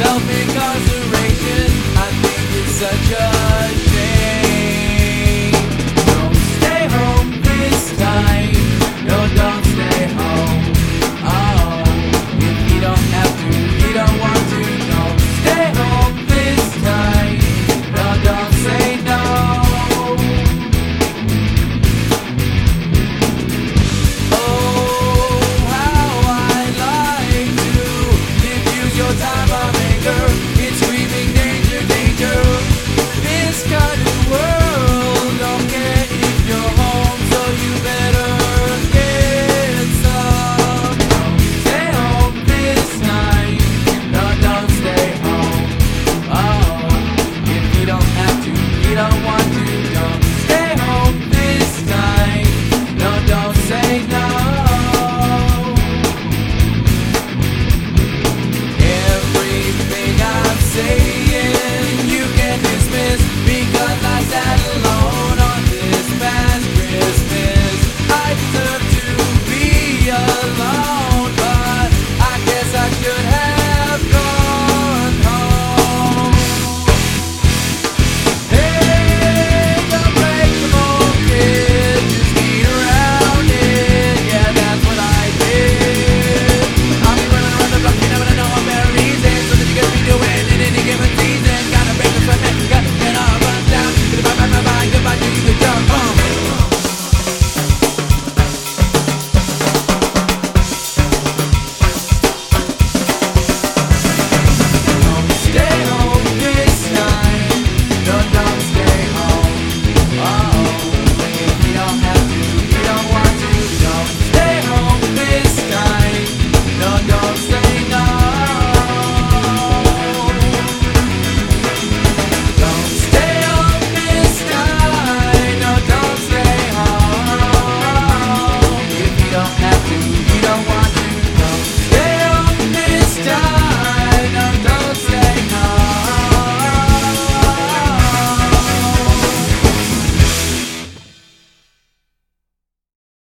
Self-incarceration, I think it's such a